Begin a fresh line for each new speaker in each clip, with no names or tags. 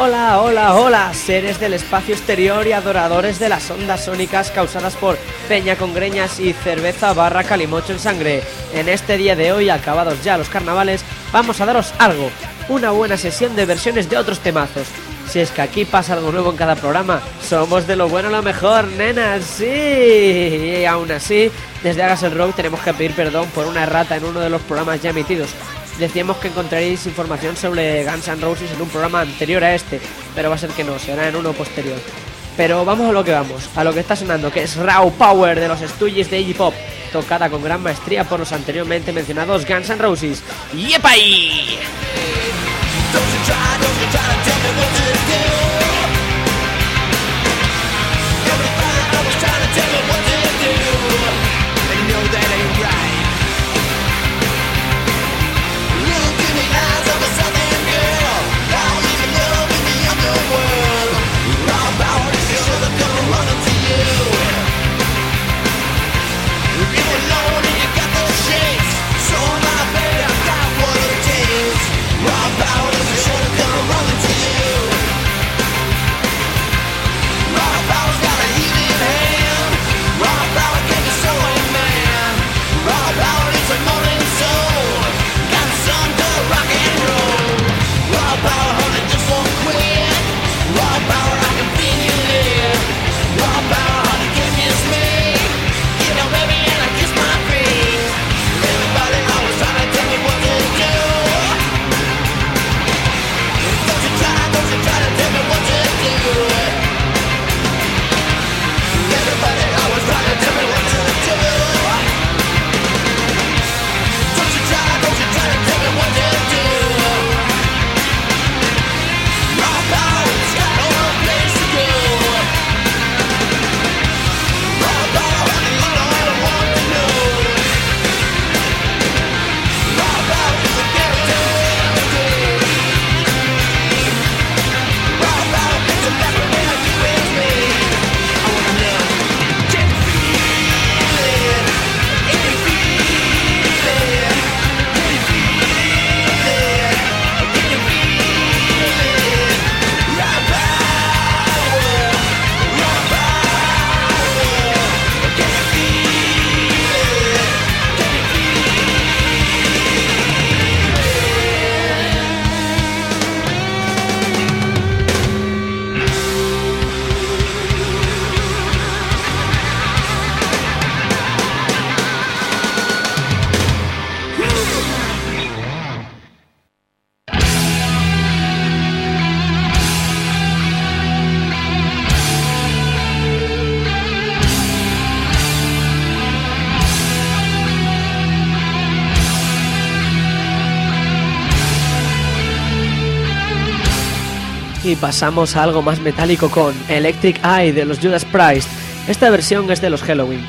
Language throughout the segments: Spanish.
Hola, hola, hola, seres del espacio exterior y adoradores de las ondas sónicas causadas por peña con greñas y cerveza barra calimocho en sangre. En este día de hoy, acabados ya los carnavales, vamos a daros algo, una buena sesión de versiones de otros temazos. Si es que aquí pasa algo nuevo en cada programa, somos de lo bueno lo mejor, nenas, sí. Y aún así, desde Hagas el Rock tenemos que pedir perdón por una errata en uno de los programas ya emitidos decíamos que encontraréis información sobre Guns N' Roses en un programa anterior a este, pero va a ser que no, será en uno posterior. Pero vamos a lo que vamos, a lo que está sonando, que es Raw Power de los Stooges de Iggy Pop, tocada con gran maestría por los anteriormente mencionados Guns N' Roses. ¡Yepay! Y pasamos a algo más metálico con Electric Eye de los Judas Priest. Esta versión es de los Halloween.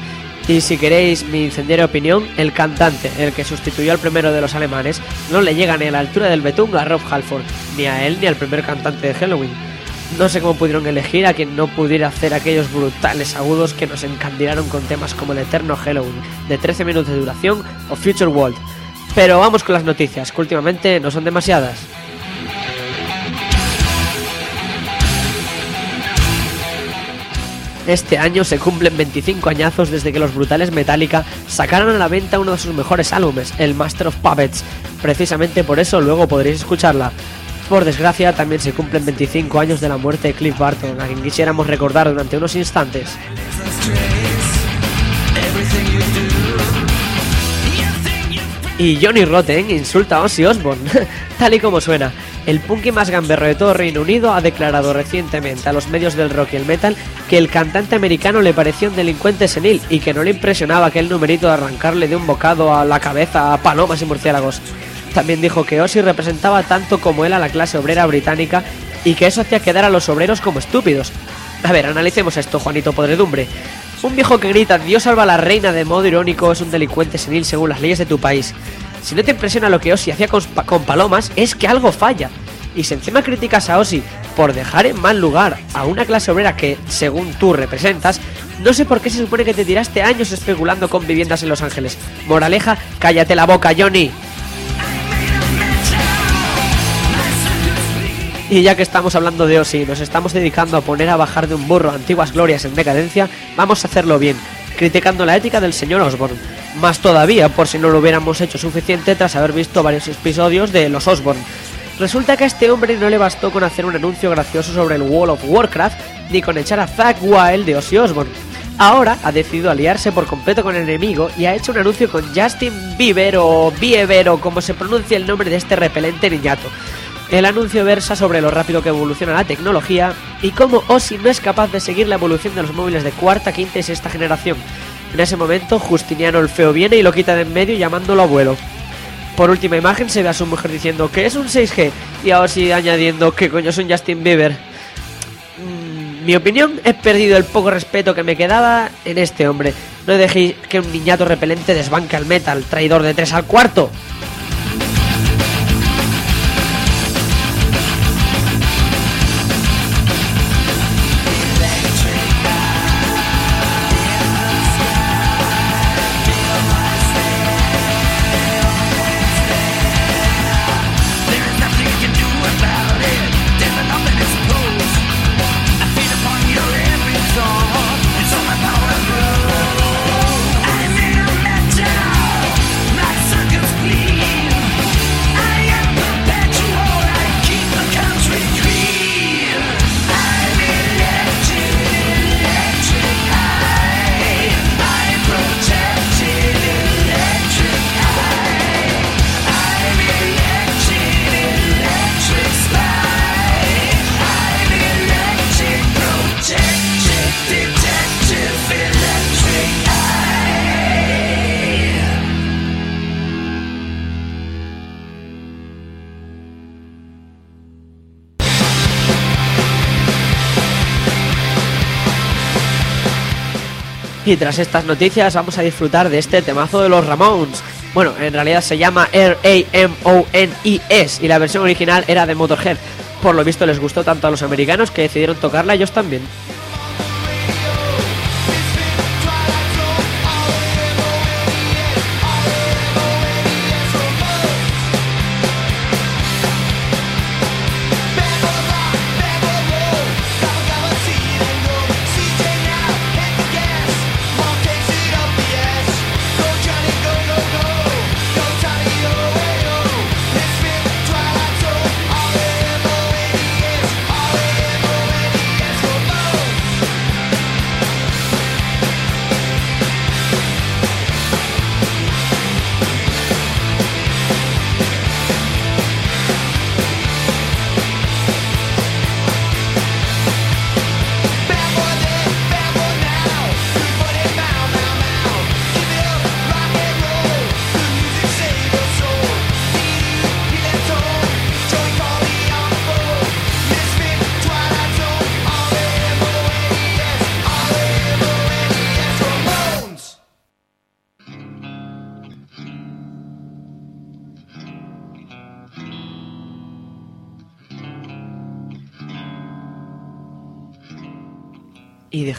Y si queréis mi incendiaria opinión, el cantante, el que sustituyó al primero de los alemanes, no le llega ni a la altura del betún a Rob Halford, ni a él ni al primer cantante de Halloween. No sé cómo pudieron elegir a quien no pudiera hacer aquellos brutales agudos que nos encandilaron con temas como el eterno Halloween, de 13 minutos de duración, o Future World. Pero vamos con las noticias, que últimamente no son demasiadas. Este año se cumplen 25 añazos desde que los brutales Metallica sacaron a la venta uno de sus mejores álbumes, el Master of Puppets. Precisamente por eso luego podréis escucharla. Por desgracia, también se cumplen 25 años de la muerte de Cliff Barton, a quien quisiéramos recordar durante unos instantes. Y Johnny Rotten insulta a Ozzy Osbourne, tal y como suena. El punky más gamberro de todo Reino Unido ha declarado recientemente a los medios del rock y el metal que el cantante americano le pareció un delincuente senil y que no le impresionaba aquel numerito de arrancarle de un bocado a la cabeza a palomas y murciélagos. También dijo que Ozzy representaba tanto como él a la clase obrera británica y que eso hacía quedar a los obreros como estúpidos. A ver, analicemos esto, Juanito Podredumbre. Un viejo que grita Dios salva a la reina de modo irónico es un delincuente senil según las leyes de tu país. Si no te impresiona lo que Ozzy hacía con, palomas, es que algo falla. Y si encima criticas a Ozzy por dejar en mal lugar a una clase obrera que, según tú representas, No sé por qué se supone que te tiraste años especulando con viviendas en Los Ángeles. Moraleja, cállate la boca, Johnny. Y ya que estamos hablando de Osi, nos estamos dedicando a poner a bajar de un burro antiguas glorias en decadencia, vamos a hacerlo bien, criticando la ética del señor Osborne. Más todavía, por si no lo hubiéramos hecho suficiente tras haber visto varios episodios de los Osborne. Resulta que a este hombre no le bastó con hacer un anuncio gracioso sobre el Wall of Warcraft, ni con echar a Zack Wild de Ozzy Osbourne. Ahora ha decidido aliarse por completo con el enemigo y ha hecho un anuncio con Justin Bieber o Bieber como se pronuncia el nombre de este repelente niñato. El anuncio versa sobre lo rápido que evoluciona la tecnología y cómo Ozzy no es capaz de seguir la evolución de los móviles de cuarta, quinta y sexta generación. En ese momento, Justiniano el Feo viene y lo quita de en medio llamándolo abuelo. Por última imagen se ve a su mujer diciendo que es un 6G y ahora sí añadiendo que coño es un Justin Bieber. Mm, mi opinión, he perdido el poco respeto que me quedaba en este hombre. No dejéis que un niñato repelente desbanque al metal, traidor de 3 al cuarto. Y tras estas noticias vamos a disfrutar de este temazo de los Ramones. Bueno, en realidad se llama R-A-M-O-N-E-S y la versión original era de Motorhead. Por lo visto les gustó tanto a los americanos que decidieron tocarla ellos también.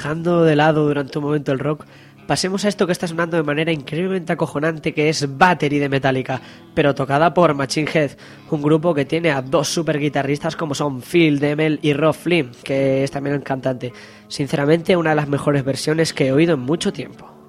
Dejando de lado durante un momento el rock, pasemos a esto que está sonando de manera increíblemente acojonante que es Battery de Metallica, pero tocada por Machine Head, un grupo que tiene a dos super guitarristas como son Phil Demel y Rob Flynn, que es también el cantante. Sinceramente, una de las mejores versiones que he oído en mucho tiempo.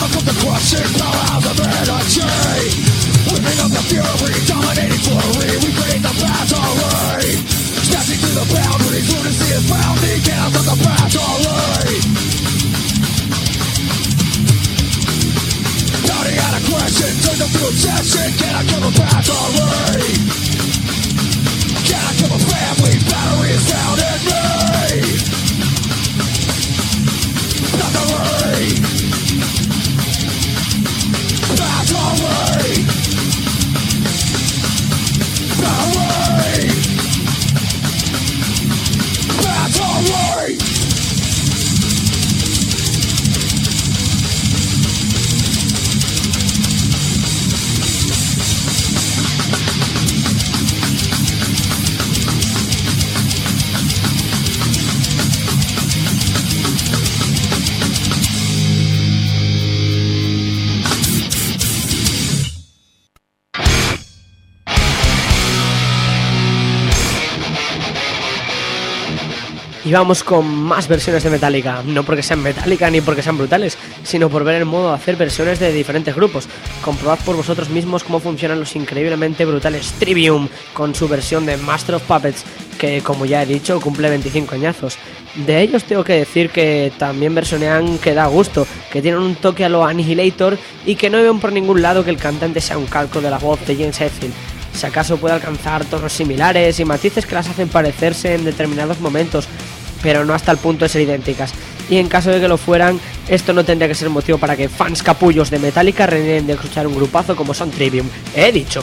Never took the crushing power out of energy. Whipping up the fury, dominating flurry We create the battery Snatching through the boundaries, lunacy is found The chaos of the battery Nodding out a question, turn to obsession Can I kill the battery? Can I kill the family? Battery is found in me
Y vamos con más versiones de Metallica, no porque sean Metallica ni porque sean brutales, sino por ver el modo de hacer versiones de diferentes grupos. Comprobad por vosotros mismos cómo funcionan los increíblemente brutales Trivium con su versión de Master of Puppets, que como ya he dicho cumple 25 añazos. De ellos tengo que decir que también versionean que da gusto, que tienen un toque a lo Annihilator y que no veo por ningún lado que el cantante sea un calco de la voz de James Hetfield. Si acaso puede alcanzar tonos similares y matices que las hacen parecerse en determinados momentos, pero no hasta el punto de ser idénticas. Y en caso de que lo fueran, esto no tendría que ser motivo para que fans capullos de Metallica renieguen de escuchar un grupazo como son Trivium. He dicho.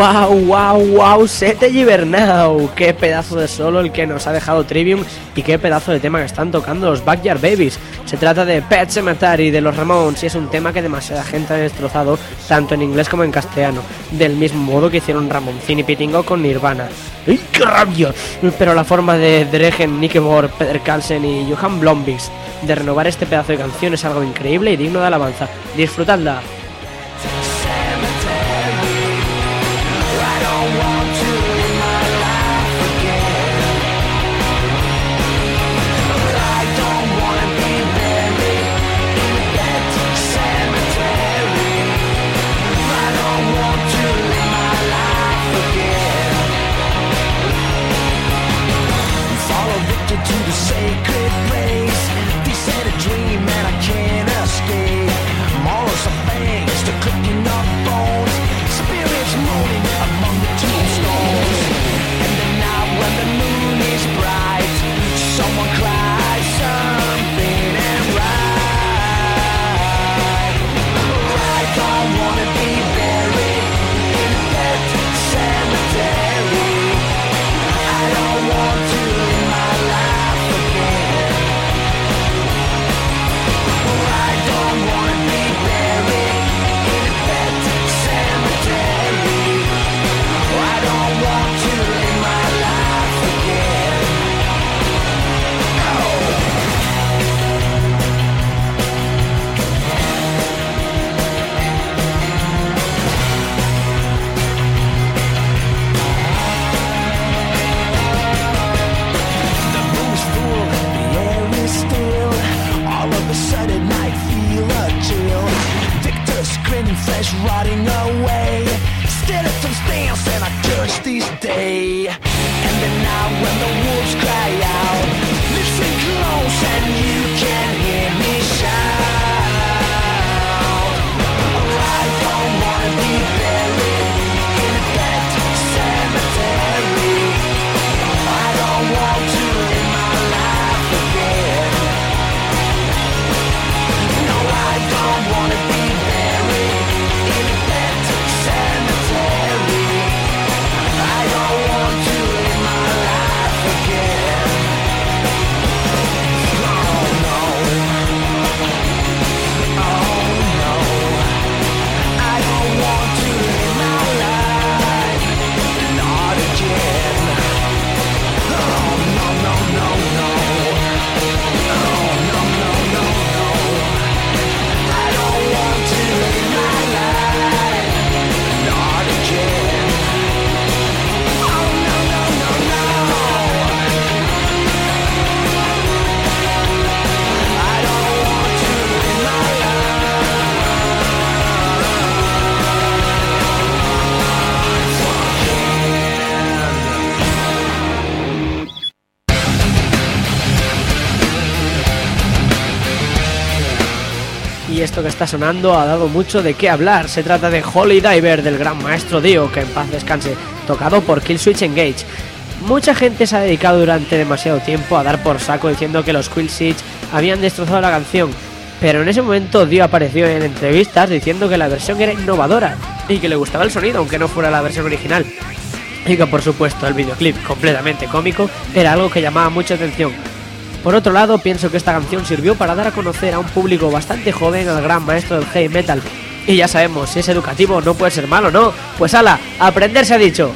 ¡Wow, wow, wow! Sete Gibernau. ¡Qué pedazo de solo el que nos ha dejado Trivium! Y qué pedazo de tema que están tocando los Backyard Babies. Se trata de Pet Cemetery de los Ramones y es un tema que demasiada gente ha destrozado tanto en inglés como en castellano. Del mismo modo que hicieron Ramoncini Pitingo con Nirvana. ¡Ay, qué rabia! Pero la forma de Dregen, Nicky Borg, Peter Carlsen y Johan Blombis de renovar este pedazo de canción es algo increíble y digno de alabanza. Disfrutadla. Está sonando ha dado mucho de qué hablar. Se trata de Holy Diver del gran maestro Dio, que en paz descanse, tocado por Killswitch Engage. Mucha gente se ha dedicado durante demasiado tiempo a dar por saco diciendo que los Killswitch habían destrozado la canción, pero en ese momento Dio apareció en entrevistas diciendo que la versión era innovadora y que le gustaba el sonido aunque no fuera la versión original. Y que por supuesto el videoclip completamente cómico era algo que llamaba mucha atención, por otro lado, pienso que esta canción sirvió para dar a conocer a un público bastante joven al gran maestro del heavy metal. Y ya sabemos, si es educativo no puede ser malo, ¿no? Pues ala, aprender se ha dicho.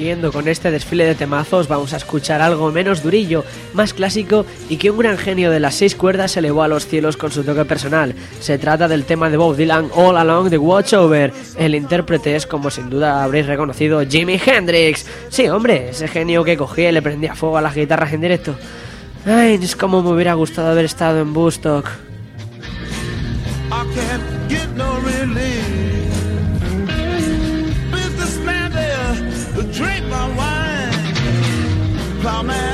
Siguiendo con este desfile de temazos, vamos a escuchar algo menos durillo, más clásico y que un gran genio de las seis cuerdas se elevó a los cielos con su toque personal. Se trata del tema de Bob Dylan All Along the Watchover. El intérprete es, como sin duda habréis reconocido, Jimi Hendrix. Sí, hombre, ese genio que cogía y le prendía fuego a las guitarras en directo. Ay, es como me hubiera gustado haber estado en Bustock.
Plowman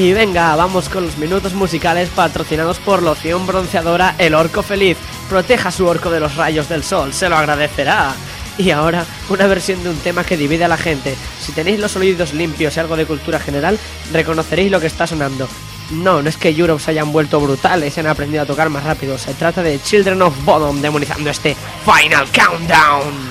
Y venga, vamos con los minutos musicales patrocinados por loción bronceadora El Orco Feliz. Proteja su orco de los rayos del sol, se lo agradecerá. Y ahora, una versión de un tema que divide a la gente. Si tenéis los oídos limpios y algo de cultura general, reconoceréis lo que está sonando. No, no es que Europe se hayan vuelto brutales y han aprendido a tocar más rápido. Se trata de Children of Bodom demonizando este Final Countdown.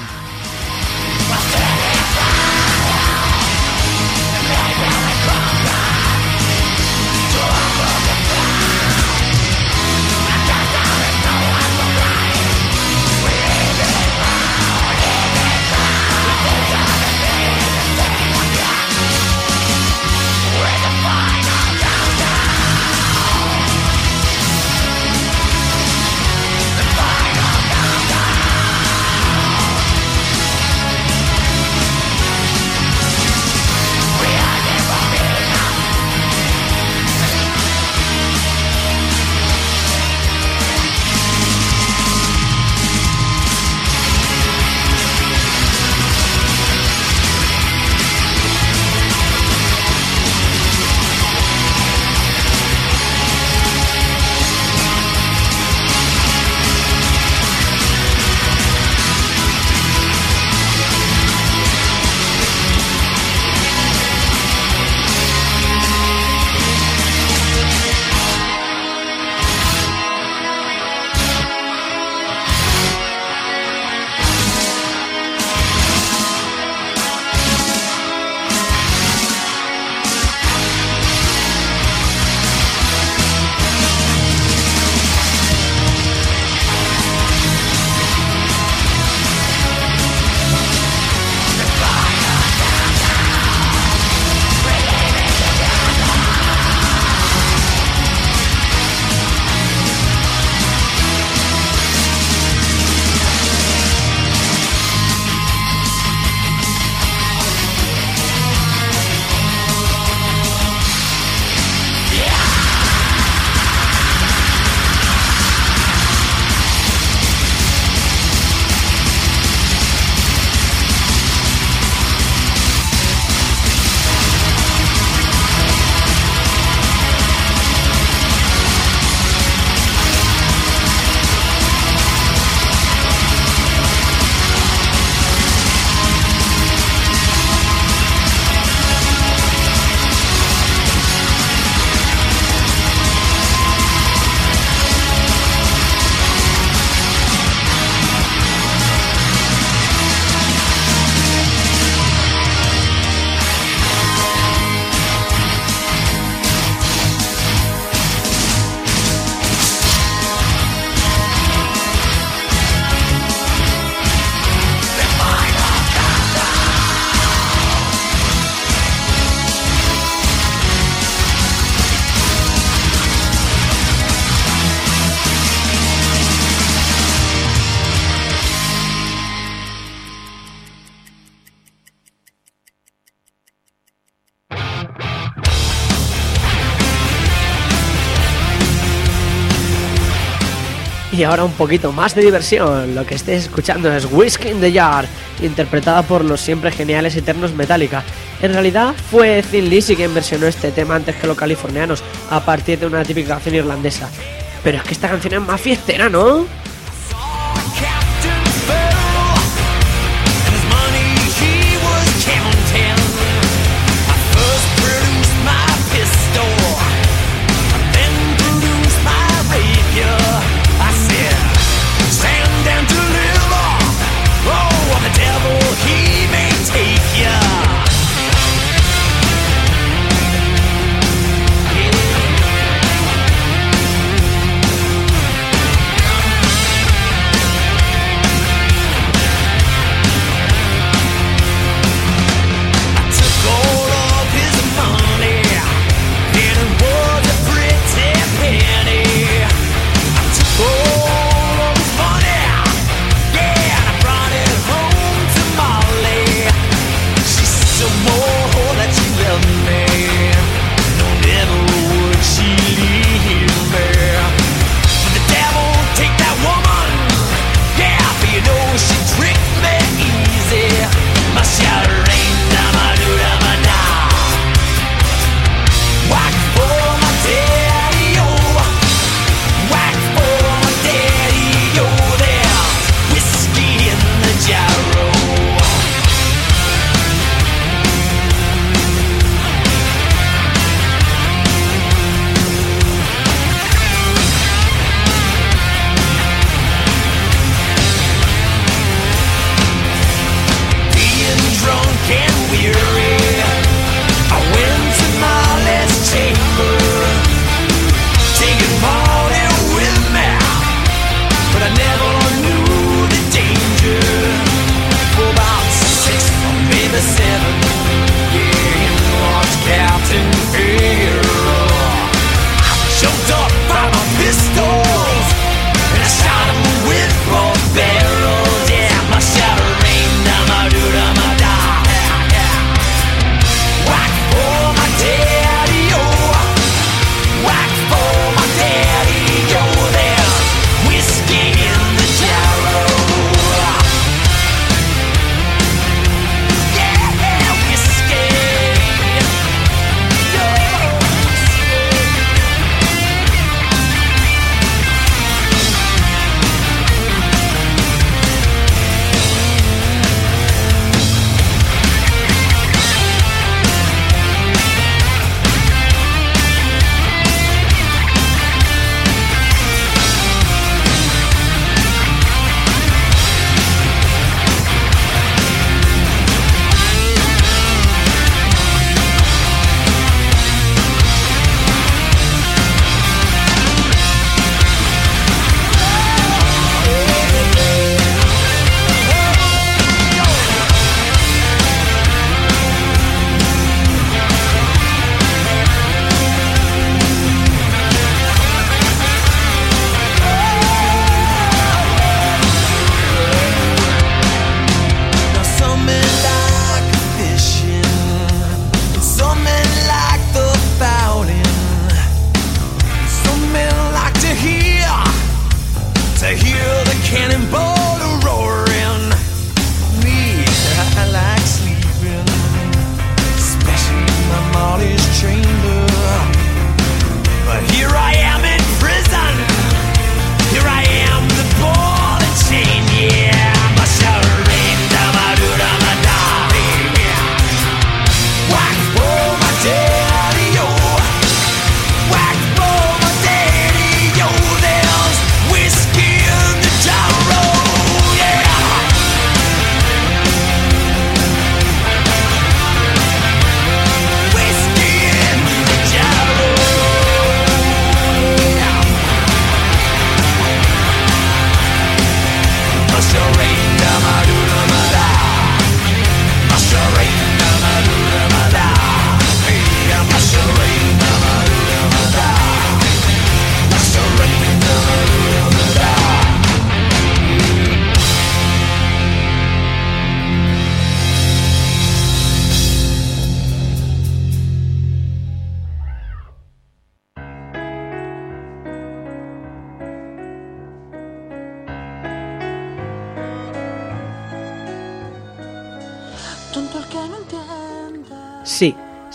ahora un poquito más de diversión. Lo que estés escuchando es Whiskey in the Yard, interpretada por los siempre geniales Eternos Metallica. En realidad fue Thin Lizzy quien versionó este tema antes que los californianos, a partir de una típica canción irlandesa. Pero es que esta canción es más fiestera, ¿no?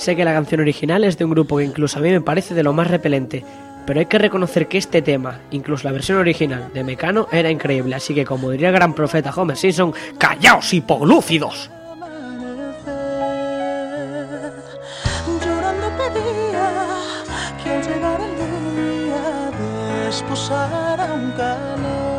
Sé que la canción original es de un grupo que incluso a mí me parece de lo más repelente, pero hay que reconocer que este tema, incluso la versión original de Mecano, era increíble, así que como diría el gran profeta Homer Simpson, ¡callaos hipoglúcidos!
Llorando un
calor.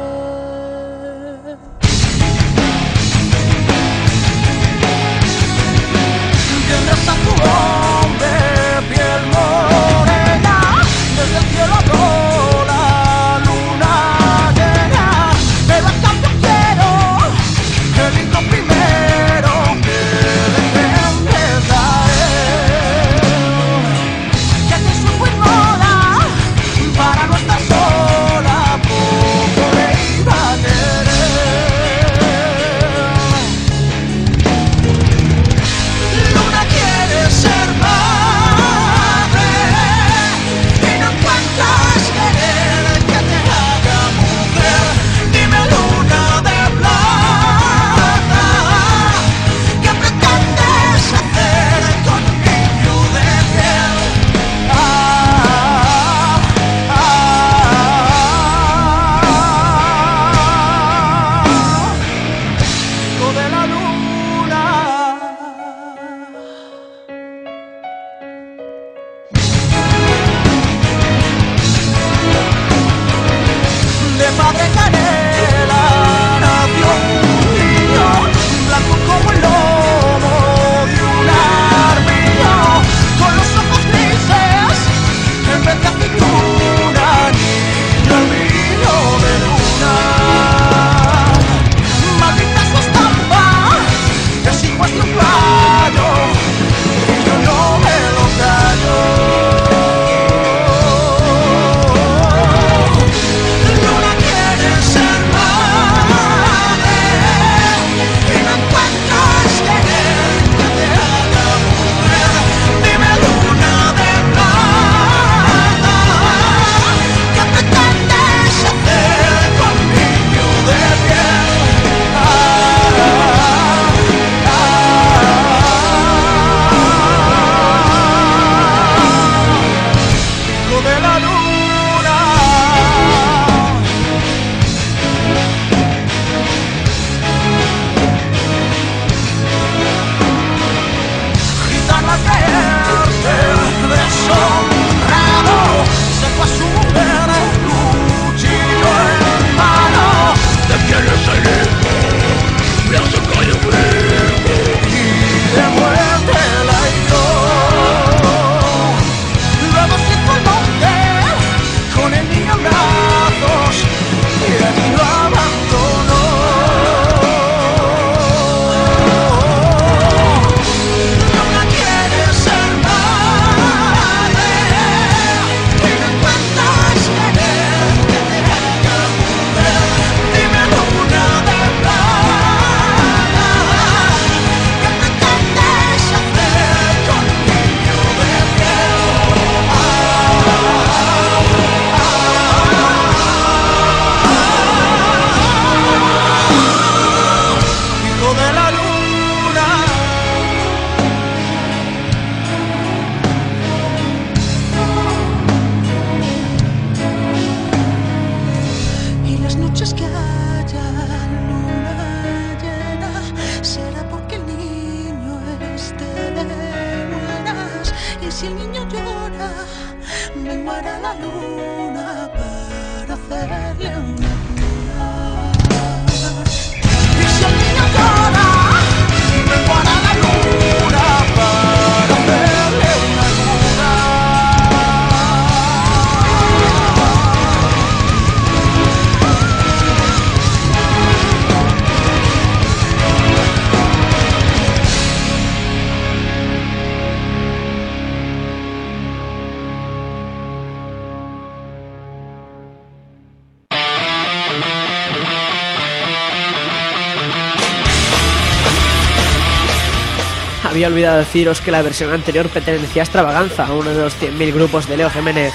olvidado deciros que la versión anterior pertenecía a Extravaganza, a uno de los 100.000 grupos de Leo Jiménez.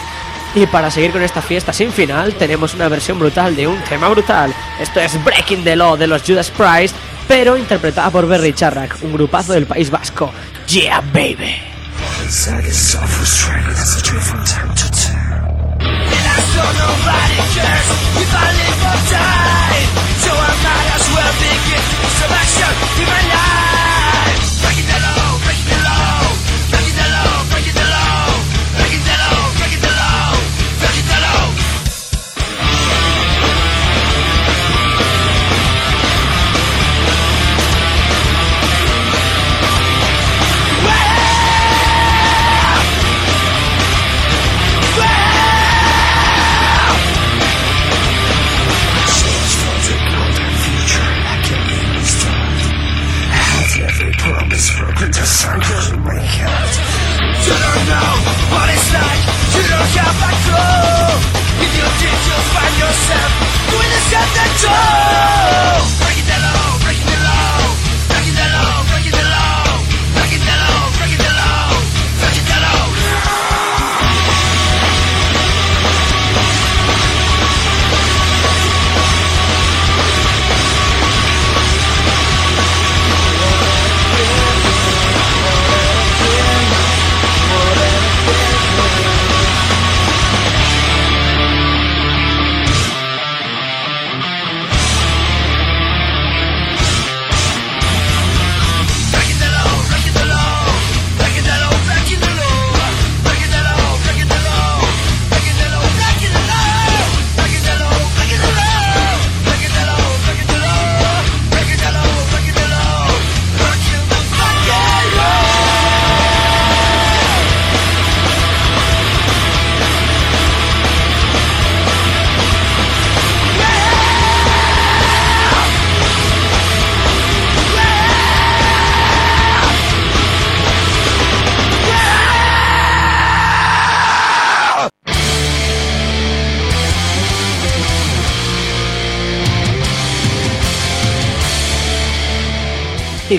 Y para seguir con esta fiesta sin final, tenemos una versión brutal de un tema brutal. Esto es Breaking the Law de los Judas Priest, pero interpretada por Berry Charrac, un grupazo del País Vasco. Yeah, baby.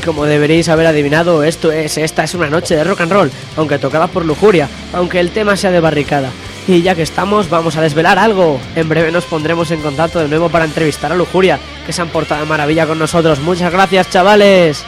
Como deberéis haber adivinado, esto es, esta es una noche de rock and roll, aunque tocada por lujuria, aunque el tema sea de barricada. Y ya que estamos, vamos a desvelar algo. En breve nos pondremos en contacto de nuevo para entrevistar a Lujuria, que se han portado de maravilla con nosotros. Muchas gracias, chavales.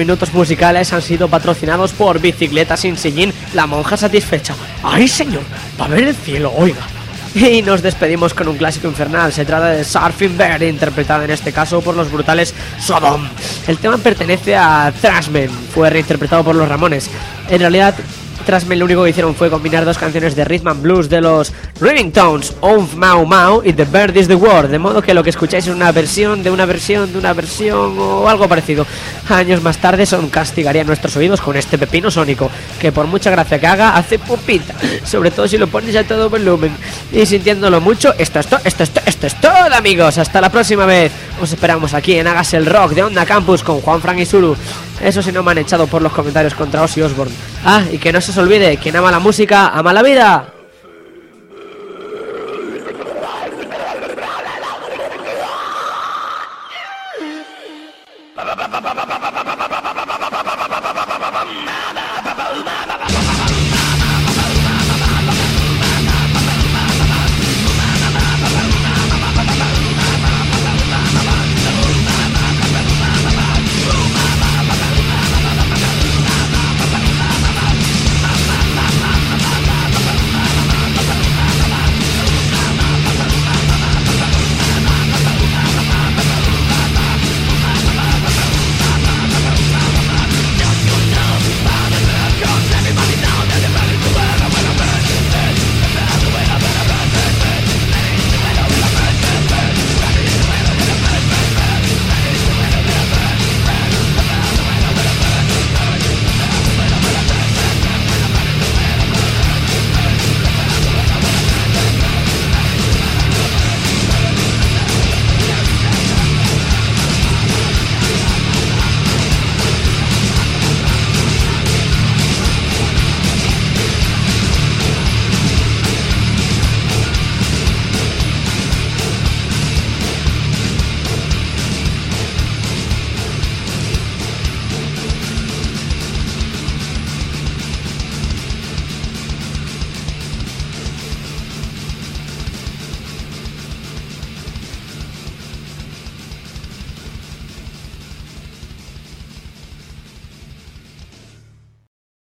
Minutos musicales han sido patrocinados por Bicicleta Sin Sillín, la monja satisfecha. ¡Ay, señor! ¡Va a ver el cielo, oiga! Y nos despedimos con un clásico infernal. Se trata de Surfing Bird, interpretada en este caso por los brutales Sodom. El tema pertenece a Trashman, fue reinterpretado por los Ramones. En realidad, Trashman lo único que hicieron fue combinar dos canciones de rhythm and blues de los Raving Tones, Oomph Mau Mau y The Bird is the Word, de modo que lo que escucháis es una versión de una versión de una versión o algo parecido. Años más tarde son castigaría nuestros oídos con este pepino sónico, que por mucha gracia que haga, hace pupita, sobre todo si lo pones a todo volumen. Y sintiéndolo mucho, esto es todo, esto es todo, esto es todo amigos, hasta la próxima vez. Os esperamos aquí en Hagas el Rock de Onda Campus con Juan Frank y Suru. Eso si no me han echado por los comentarios contra Ozzy Osbourne. Ah, y que no se os olvide, quien ama la música, ama la vida.